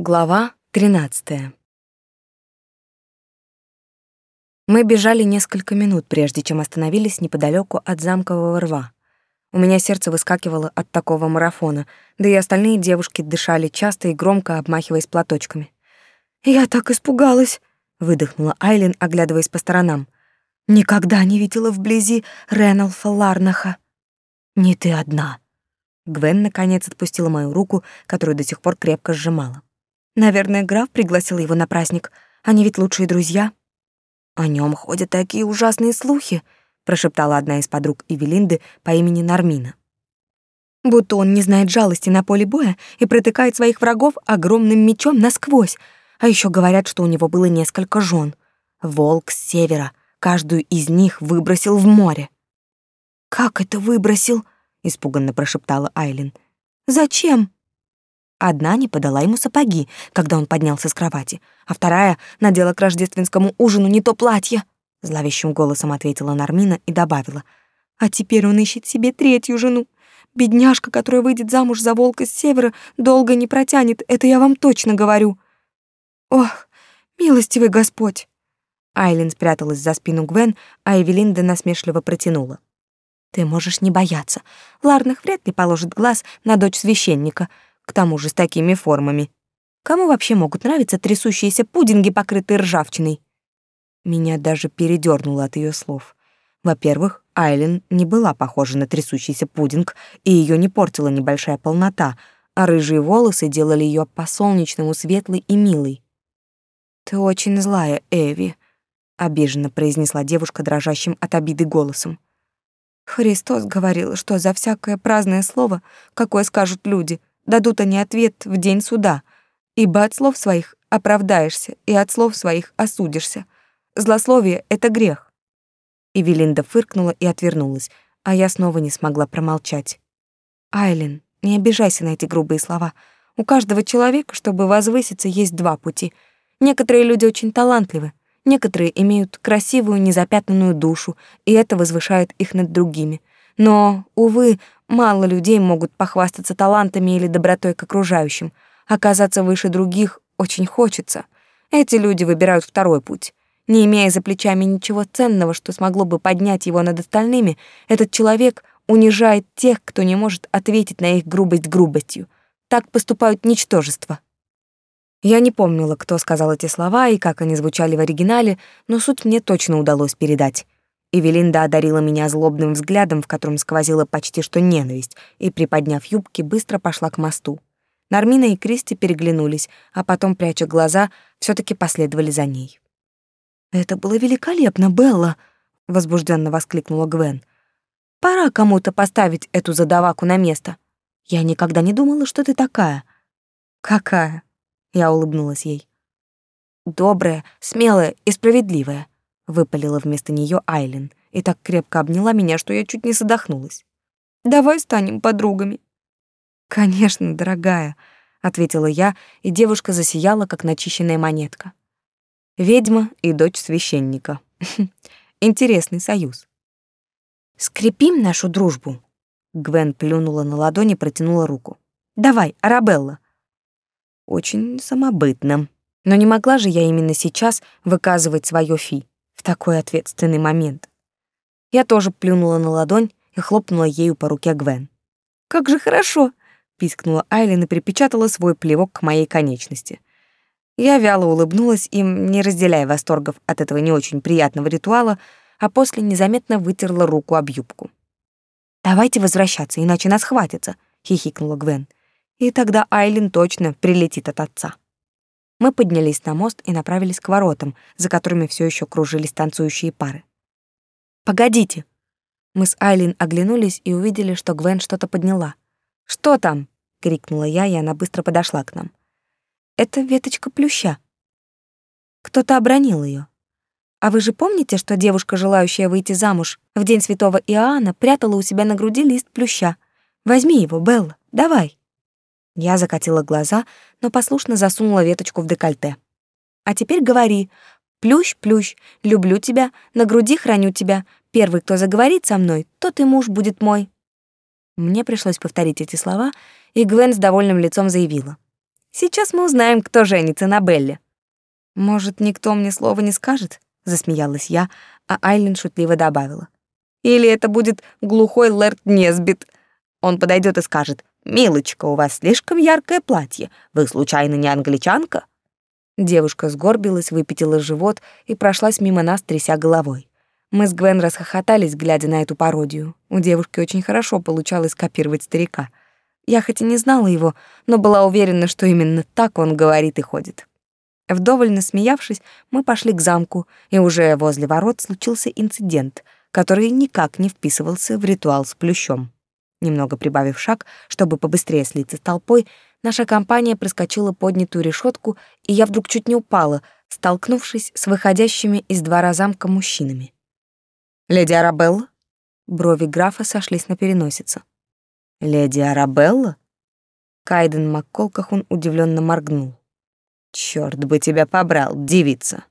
Глава 13. Мы бежали несколько минут, прежде чем остановились неподалеку от замкового рва. У меня сердце выскакивало от такого марафона, да и остальные девушки дышали часто и громко, обмахиваясь платочками. «Я так испугалась!» — выдохнула Айлин, оглядываясь по сторонам. «Никогда не видела вблизи Реналфа Ларнаха!» «Не ты одна!» Гвен наконец отпустила мою руку, которую до сих пор крепко сжимала. Наверное, граф пригласил его на праздник. Они ведь лучшие друзья. О нем ходят такие ужасные слухи, прошептала одна из подруг Эвелинды по имени Нармина. Будто он не знает жалости на поле боя и протыкает своих врагов огромным мечом насквозь. А еще говорят, что у него было несколько жен. Волк с севера, каждую из них выбросил в море. Как это выбросил? испуганно прошептала Айлин. Зачем? Одна не подала ему сапоги, когда он поднялся с кровати, а вторая надела к рождественскому ужину не то платье. Зловещим голосом ответила Нармина и добавила. А теперь он ищет себе третью жену. Бедняжка, которая выйдет замуж за волка с севера, долго не протянет, это я вам точно говорю. Ох, милостивый Господь. Айлин спряталась за спину Гвен, а Эвелинда насмешливо протянула. Ты можешь не бояться. Ларнах вряд ли положит глаз на дочь священника — к тому же с такими формами. Кому вообще могут нравиться трясущиеся пудинги, покрытые ржавчиной? Меня даже передёрнуло от её слов. Во-первых, Айлен не была похожа на трясущийся пудинг, и её не портила небольшая полнота, а рыжие волосы делали её по-солнечному светлой и милой. «Ты очень злая, Эви», — обиженно произнесла девушка дрожащим от обиды голосом. Христос говорил, что за всякое праздное слово, какое скажут люди, дадут они ответ в день суда, ибо от слов своих оправдаешься и от слов своих осудишься. Злословие — это грех». Эвелинда фыркнула и отвернулась, а я снова не смогла промолчать. «Айлин, не обижайся на эти грубые слова. У каждого человека, чтобы возвыситься, есть два пути. Некоторые люди очень талантливы, некоторые имеют красивую, незапятнанную душу, и это возвышает их над другими. Но, увы, Мало людей могут похвастаться талантами или добротой к окружающим. Оказаться выше других очень хочется. Эти люди выбирают второй путь. Не имея за плечами ничего ценного, что смогло бы поднять его над остальными, этот человек унижает тех, кто не может ответить на их грубость грубостью. Так поступают ничтожества. Я не помнила, кто сказал эти слова и как они звучали в оригинале, но суть мне точно удалось передать. Эвелинда одарила меня злобным взглядом, в котором сквозила почти что ненависть, и, приподняв юбки, быстро пошла к мосту. Нармина и Кристи переглянулись, а потом, пряча глаза, все таки последовали за ней. «Это было великолепно, Белла!» — возбужденно воскликнула Гвен. «Пора кому-то поставить эту задаваку на место. Я никогда не думала, что ты такая». «Какая?» — я улыбнулась ей. «Добрая, смелая и справедливая», выпалила вместо нее Айлин и так крепко обняла меня, что я чуть не задохнулась. Давай станем подругами. Конечно, дорогая, ответила я, и девушка засияла, как начищенная монетка. Ведьма и дочь священника. Интересный союз. Скрепим нашу дружбу. Гвен плюнула на ладони, протянула руку. Давай, Арабелла. Очень самобытно. Но не могла же я именно сейчас выказывать свое фи такой ответственный момент. Я тоже плюнула на ладонь и хлопнула ею по руке Гвен. «Как же хорошо!» — пискнула Айлин и припечатала свой плевок к моей конечности. Я вяло улыбнулась им, не разделяя восторгов от этого не очень приятного ритуала, а после незаметно вытерла руку об юбку. «Давайте возвращаться, иначе нас хватится», — хихикнула Гвен. «И тогда Айлин точно прилетит от отца». Мы поднялись на мост и направились к воротам, за которыми все еще кружились танцующие пары. «Погодите!» Мы с Айлин оглянулись и увидели, что Гвен что-то подняла. «Что там?» — крикнула я, и она быстро подошла к нам. «Это веточка плюща». Кто-то обронил ее. А вы же помните, что девушка, желающая выйти замуж в день святого Иоанна, прятала у себя на груди лист плюща? Возьми его, Белла, давай. Я закатила глаза, но послушно засунула веточку в декольте. «А теперь говори. Плющ, плющ, люблю тебя, на груди храню тебя. Первый, кто заговорит со мной, тот и муж будет мой». Мне пришлось повторить эти слова, и Гвен с довольным лицом заявила. Сейчас мы узнаем, кто женится на Белле. Может, никто мне слова не скажет? Засмеялась я, а Айлин шутливо добавила. Или это будет глухой Лэрд Несбит. Он подойдет и скажет, «Милочка, у вас слишком яркое платье. Вы, случайно, не англичанка?» Девушка сгорбилась, выпятила живот и прошлась мимо нас, тряся головой. Мы с Гвен расхохотались, глядя на эту пародию. У девушки очень хорошо получалось копировать старика. Я хоть и не знала его, но была уверена, что именно так он говорит и ходит. Вдоволь насмеявшись, мы пошли к замку, и уже возле ворот случился инцидент, который никак не вписывался в ритуал с плющом. Немного прибавив шаг, чтобы побыстрее слиться с толпой, наша компания проскочила поднятую решетку, и я вдруг чуть не упала, столкнувшись с выходящими из двора замка мужчинами. «Леди Арабелла?» Брови графа сошлись на переносице. «Леди Арабелла?» Кайден Макколкахун удивленно моргнул. Черт бы тебя побрал, девица.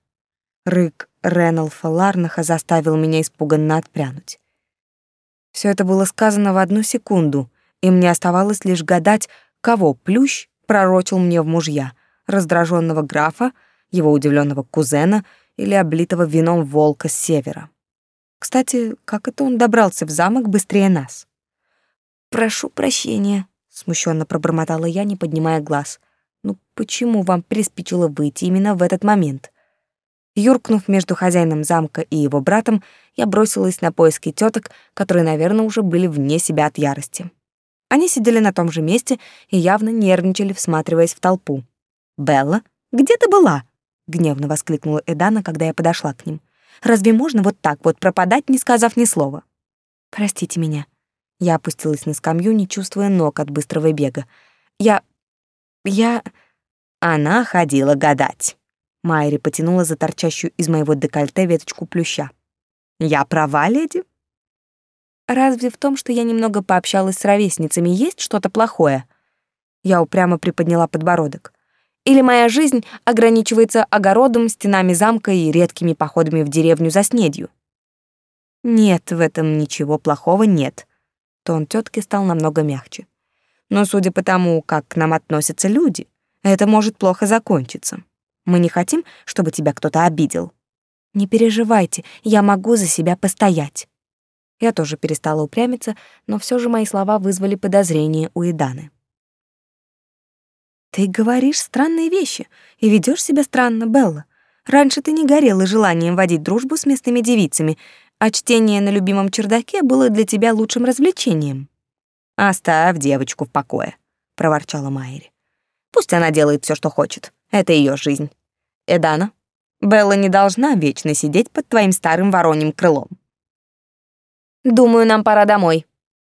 Рык Реналфа Ларнаха заставил меня испуганно отпрянуть. Все это было сказано в одну секунду, и мне оставалось лишь гадать, кого плющ пророчил мне в мужья: раздраженного графа, его удивленного кузена или облитого вином волка с севера. Кстати, как это он добрался в замок быстрее нас? Прошу прощения, смущенно пробормотала я, не поднимая глаз. Ну почему вам приспичило выйти именно в этот момент? Юркнув между хозяином замка и его братом, я бросилась на поиски теток, которые, наверное, уже были вне себя от ярости. Они сидели на том же месте и явно нервничали, всматриваясь в толпу. «Белла, где ты была?» — гневно воскликнула Эдана, когда я подошла к ним. «Разве можно вот так вот пропадать, не сказав ни слова?» «Простите меня». Я опустилась на скамью, не чувствуя ног от быстрого бега. «Я я... Она ходила гадать. Майри потянула за торчащую из моего декольте веточку плюща. Я права, леди? Разве в том, что я немного пообщалась с ровесницами, есть что-то плохое? Я упрямо приподняла подбородок. Или моя жизнь ограничивается огородом, стенами замка и редкими походами в деревню за снедью? Нет, в этом ничего плохого нет. Тон тетки стал намного мягче но судя по тому, как к нам относятся люди, это может плохо закончиться. Мы не хотим, чтобы тебя кто-то обидел. Не переживайте, я могу за себя постоять. Я тоже перестала упрямиться, но все же мои слова вызвали подозрение у Иданы. Ты говоришь странные вещи и ведешь себя странно, Белла. Раньше ты не горела желанием водить дружбу с местными девицами, а чтение на любимом чердаке было для тебя лучшим развлечением. «Оставь девочку в покое», — проворчала Майри. «Пусть она делает все, что хочет. Это ее жизнь. Эдана, Белла не должна вечно сидеть под твоим старым вороньим крылом». «Думаю, нам пора домой».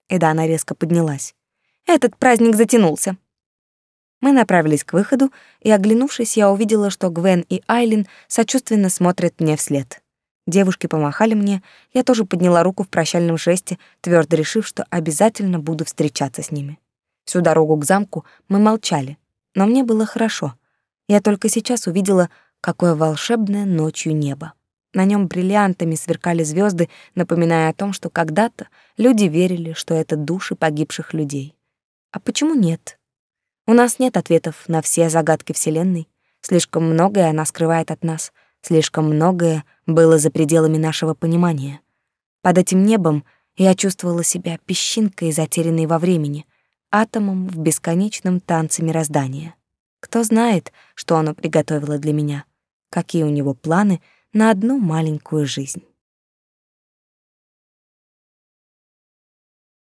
Эдана резко поднялась. «Этот праздник затянулся». Мы направились к выходу, и, оглянувшись, я увидела, что Гвен и Айлин сочувственно смотрят мне вслед. Девушки помахали мне, я тоже подняла руку в прощальном жесте, твердо решив, что обязательно буду встречаться с ними. Всю дорогу к замку мы молчали, но мне было хорошо. Я только сейчас увидела, какое волшебное ночью небо. На нем бриллиантами сверкали звезды, напоминая о том, что когда-то люди верили, что это души погибших людей. А почему нет? У нас нет ответов на все загадки Вселенной. Слишком многое она скрывает от нас — Слишком многое было за пределами нашего понимания. Под этим небом я чувствовала себя песчинкой, затерянной во времени, атомом в бесконечном танце мироздания. Кто знает, что оно приготовило для меня, какие у него планы на одну маленькую жизнь.